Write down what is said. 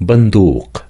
بندوق.